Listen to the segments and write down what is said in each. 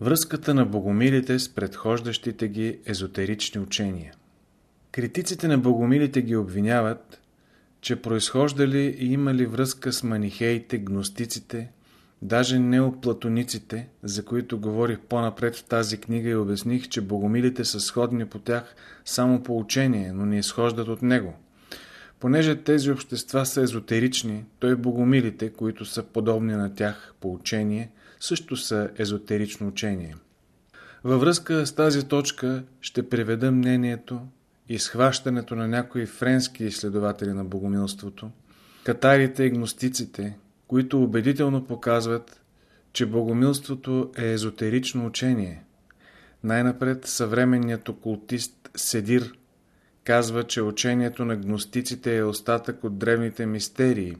Връзката на богомилите с предхождащите ги езотерични учения Критиците на богомилите ги обвиняват, че произхождали и имали връзка с манихеите, гностиците, даже неоплатониците, за които говорих по-напред в тази книга и обясних, че богомилите са сходни по тях само по учение, но не изхождат от него. Понеже тези общества са езотерични, той богомилите, които са подобни на тях по учение, също са езотерично учение. Във връзка с тази точка ще приведа мнението и схващането на някои френски изследователи на богомилството, катарите и гностиците, които убедително показват, че богомилството е езотерично учение. Най-напред съвременният окултист Седир казва, че учението на гностиците е остатък от древните мистерии,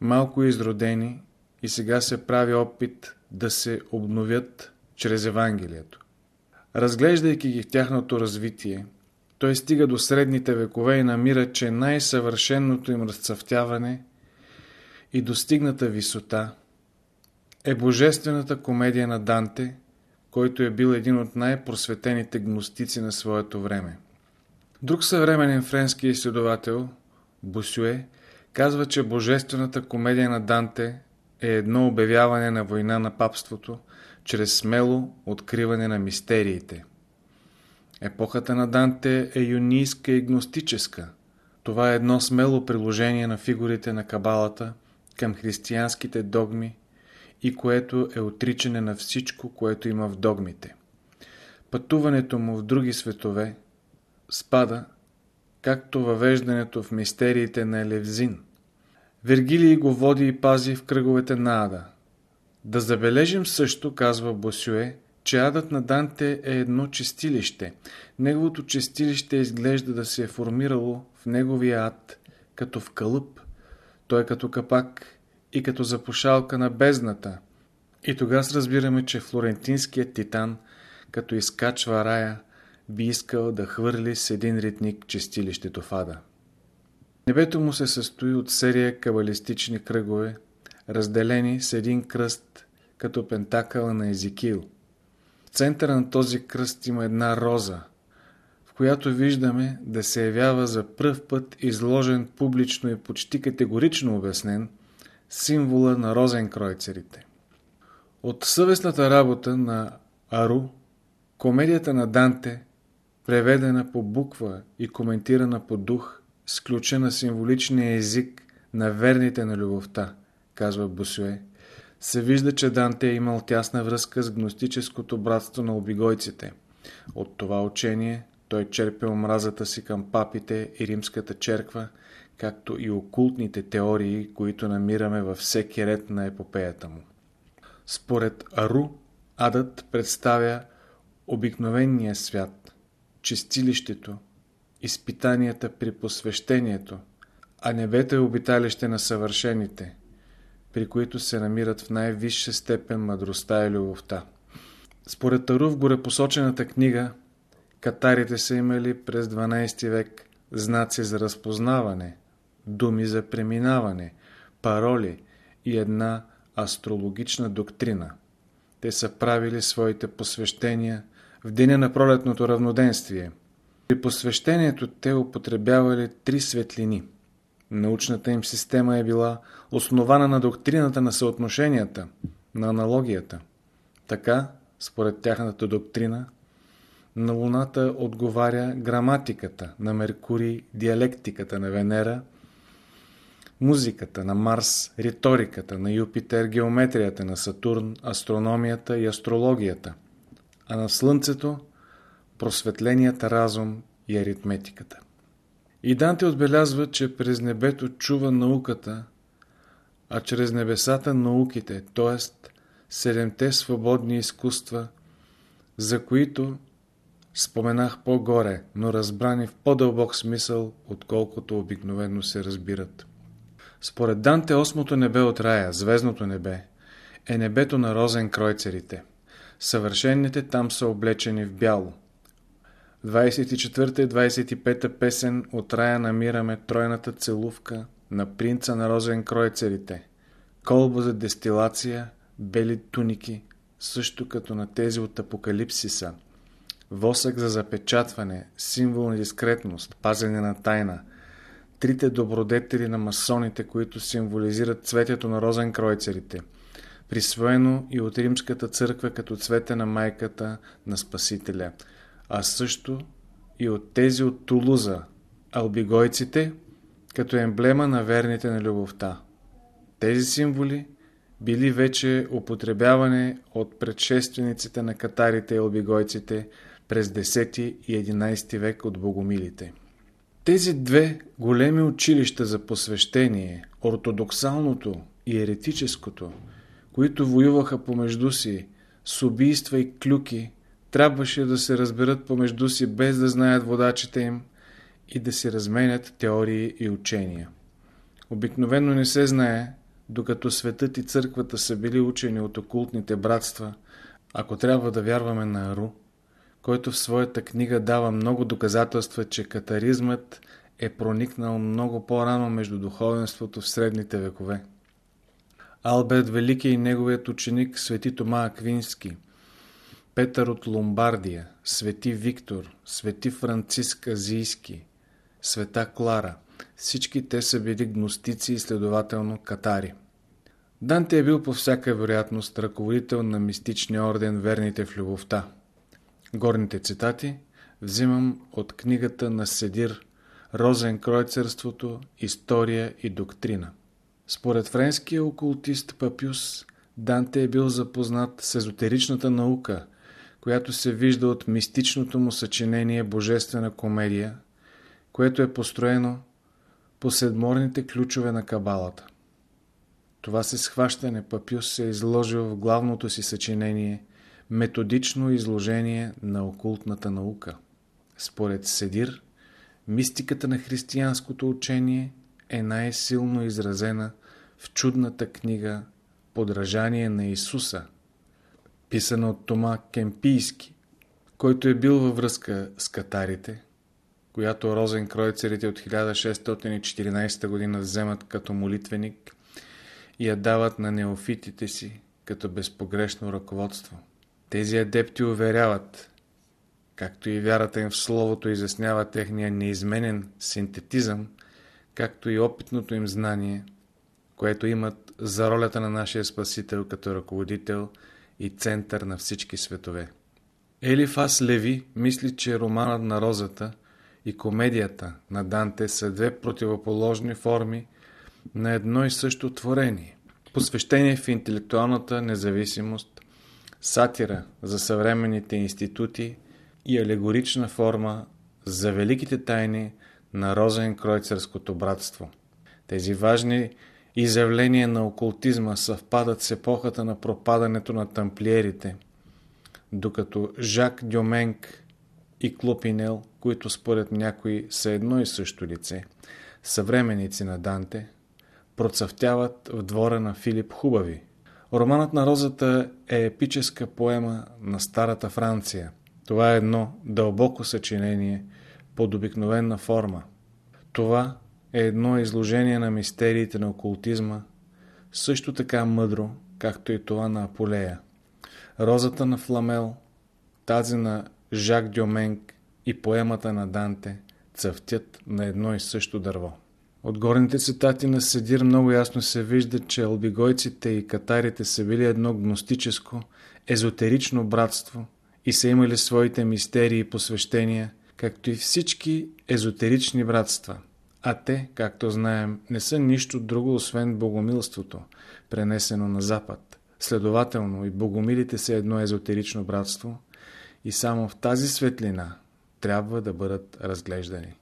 малко изродени и сега се прави опит да се обновят чрез Евангелието. Разглеждайки ги в тяхното развитие, той стига до средните векове и намира, че най-съвършенното им разцъфтяване и достигната висота е божествената комедия на Данте, който е бил един от най-просветените гностици на своето време. Друг съвременен френски изследовател, Бусюе, казва, че божествената комедия на Данте е едно обявяване на война на папството, чрез смело откриване на мистериите. Епохата на Данте е юнийска и гностическа. Това е едно смело приложение на фигурите на кабалата към християнските догми и което е отричане на всичко, което има в догмите. Пътуването му в други светове спада, както въвеждането в мистериите на Левзин. Вергилий го води и пази в кръговете на Ада. Да забележим също, казва Босюе, че адът на Данте е едно чистилище. Неговото чистилище изглежда да се е формирало в неговия ад, като в кълъп. Той е като капак и като запушалка на бездната. И тогава разбираме, че флорентинският титан, като изкачва рая, би искал да хвърли с един ритник чистилището в ада. Небето му се състои от серия кабалистични кръгове, разделени с един кръст, като пентакъла на Езикил – центъра на този кръст има една роза, в която виждаме да се явява за пръв път изложен публично и почти категорично обяснен символа на розенкройцерите. От съвестната работа на Ару, комедията на Данте, преведена по буква и коментирана по дух, сключена символичния език на верните на любовта, казва Бусуе, се вижда, че Данте е имал тясна връзка с гностическото братство на обигойците. От това учение той черпе омразата си към папите и римската черква, както и окултните теории, които намираме във всеки ред на епопеята му. Според Ару, адът представя обикновения свят, чистилището, изпитанията при посвещението, а небето е обиталище на съвършените – при които се намират в най-висша степен мъдростта и любовта. Според Тару в горепосочената книга, катарите са имали през 12 век знаци за разпознаване, думи за преминаване, пароли и една астрологична доктрина. Те са правили своите посвещения в деня на пролетното равноденствие. При посвещението те употребявали три светлини – Научната им система е била основана на доктрината на съотношенията, на аналогията. Така, според тяхната доктрина, на Луната отговаря граматиката, на Меркурий диалектиката, на Венера музиката, на Марс риториката, на Юпитер геометрията, на Сатурн астрономията и астрологията, а на Слънцето просветленият разум и аритметиката. И Данте отбелязва, че през небето чува науката, а чрез небесата науките, т.е. седемте свободни изкуства, за които споменах по-горе, но разбрани в по-дълбок смисъл, отколкото обикновено се разбират. Според Данте, осмото небе от рая, звездното небе, е небето на розен кройцерите. Съвършените там са облечени в бяло – 24 и 25 песен от рая намираме тройната целувка на принца на розен кройцерите, колба за дестилация, бели туники, също като на тези от Апокалипсиса, восък за запечатване, символ на дискретност, пазене на тайна, трите добродетели на масоните, които символизират цветето на розенкройцерите, присвоено и от Римската църква като цвете на майката на Спасителя, а също и от тези от Тулуза, албигойците, като емблема на верните на любовта. Тези символи били вече употребявани от предшествениците на катарите и албигойците през 10 и 11 век от богомилите. Тези две големи училища за посвещение, ортодоксалното и еретическото, които воюваха помежду си с убийства и клюки, трябваше да се разберат помежду си без да знаят водачите им и да си разменят теории и учения. Обикновено не се знае, докато светът и църквата са били учени от окултните братства, ако трябва да вярваме на Ару, който в своята книга дава много доказателства, че катаризмът е проникнал много по-рано между духовенството в средните векове. Алберт Велики и неговият ученик Свети Тома Аквински, Петър от Ломбардия, Свети Виктор, Свети Франциск Азийски, Света Клара, всички те са били гностици и следователно катари. Данте е бил по всяка вероятност ръководител на мистичния орден Верните в любовта. Горните цитати взимам от книгата на Седир Розен Кройцерството, История и доктрина. Според френския окултист Папюс, Данте е бил запознат с езотеричната наука, която се вижда от мистичното му съчинение Божествена комедия, което е построено по седморните ключове на кабалата. Това се схващане Папюс се е изложил в главното си съчинение Методично изложение на окултната наука. Според Седир, мистиката на християнското учение е най-силно изразена в чудната книга Подражание на Исуса, писана от Тома Кемпийски, който е бил във връзка с катарите, която розенкройцерите от 1614 година вземат като молитвеник и я дават на неофитите си като безпогрешно ръководство. Тези адепти уверяват, както и вярата им в Словото изяснява техния неизменен синтетизъм, както и опитното им знание, което имат за ролята на нашия Спасител като ръководител и център на всички светове. Елифас Леви мисли, че романът на розата и комедията на Данте са две противоположни форми на едно и също творение. Посвещение в интелектуалната независимост, сатира за съвременните институти и алегорична форма за великите тайни на Розен Кройцерското братство. Тези важни изявления на окултизма съвпадат с епохата на пропадането на тамплиерите, докато Жак Дюменк и Клопинел, които според някои са едно и също лице, съвременици на Данте, процъфтяват в двора на Филип Хубави. Романът на розата е епическа поема на старата Франция. Това е едно дълбоко съчинение под обикновена форма. Това е едно изложение на мистериите на окултизма, също така мъдро, както и това на Аполея. Розата на Фламел, тази на Жак Дюменк и поемата на Данте цъфтят на едно и също дърво. От горните цитати на Седир много ясно се вижда, че албигойците и катарите са били едно гностическо, езотерично братство и са имали своите мистерии и посвещения, както и всички езотерични братства. А те, както знаем, не са нищо друго, освен богомилството, пренесено на Запад. Следователно и богомилите са едно езотерично братство – и само в тази светлина трябва да бъдат разглеждани.